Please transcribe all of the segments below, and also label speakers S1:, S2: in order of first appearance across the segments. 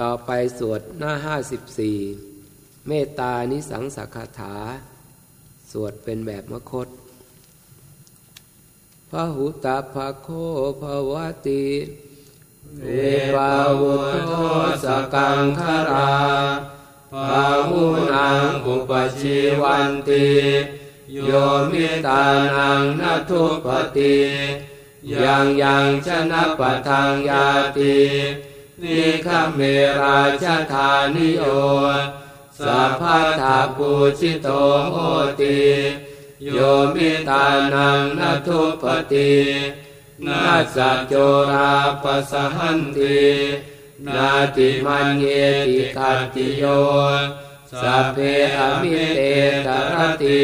S1: ต่อไปสวดหน้าห้าสิบสี่เมตตานิสังสักถา สวดเป็นแบบมคตพระหุตาภะโคภวติเวปาวุโทสกังคาราภาหุนังอุปชิวันติโยมิตานังนทุปติ ยังยังชนะปะทางยาติ นิคเมราชธานิโยสัพพทาปูชิโตโหติโยมิตานังนัทุปตินาสัจโจราปสหันตินาติมันเยติกัตติโยสัพเพอมิเตตรติ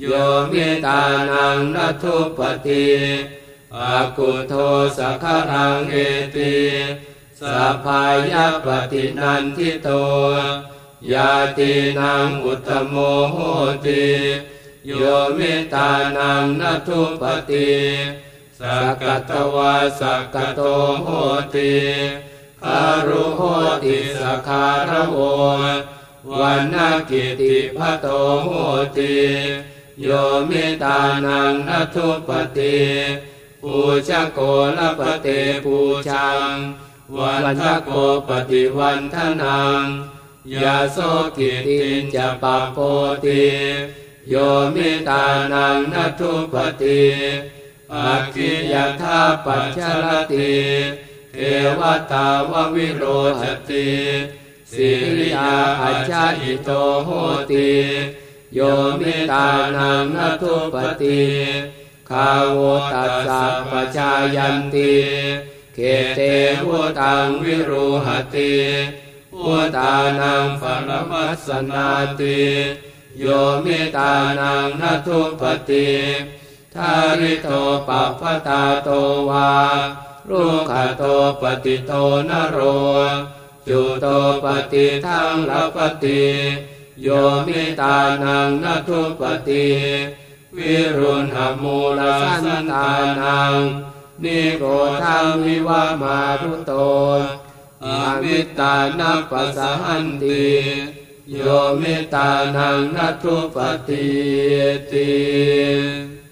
S1: โยมิตานังนัทุปติอากุโทสักรังเอติ สัพายปฏินันทิโตยาตินังอุตโมโหติโยมิตานังนัทุปติสักกตวาสักกโตโหติคารุโหติสคารโววันนากิติพะโตโหติโยมิตานังนัทุปติปูชโกลปเตปูชัง วันทโกปฏิวันทนังยาโสกิตินจะปะโพติโยมิตานังนัทุปติอาคิยธาปัจจรติเทวตาววิโรหติสิริยาอัจาอิโตโหติโยมิตานังนัทุปติคาโวตัสสะปชายันติ เกเตวุตังวิรุหติวุตานังปรมัสนาติโยมิตานังนัทุปติทาริโตปัพพตาโตวารุขโตปฏิโตนโรจุโตปฏิทังลปติโยมิตานังนัทุปติวิรุณหมูลสันตานัง นิโกทังวิวามาทุโตอามิตานัปสหันติโยมิตานังนัทุปติติ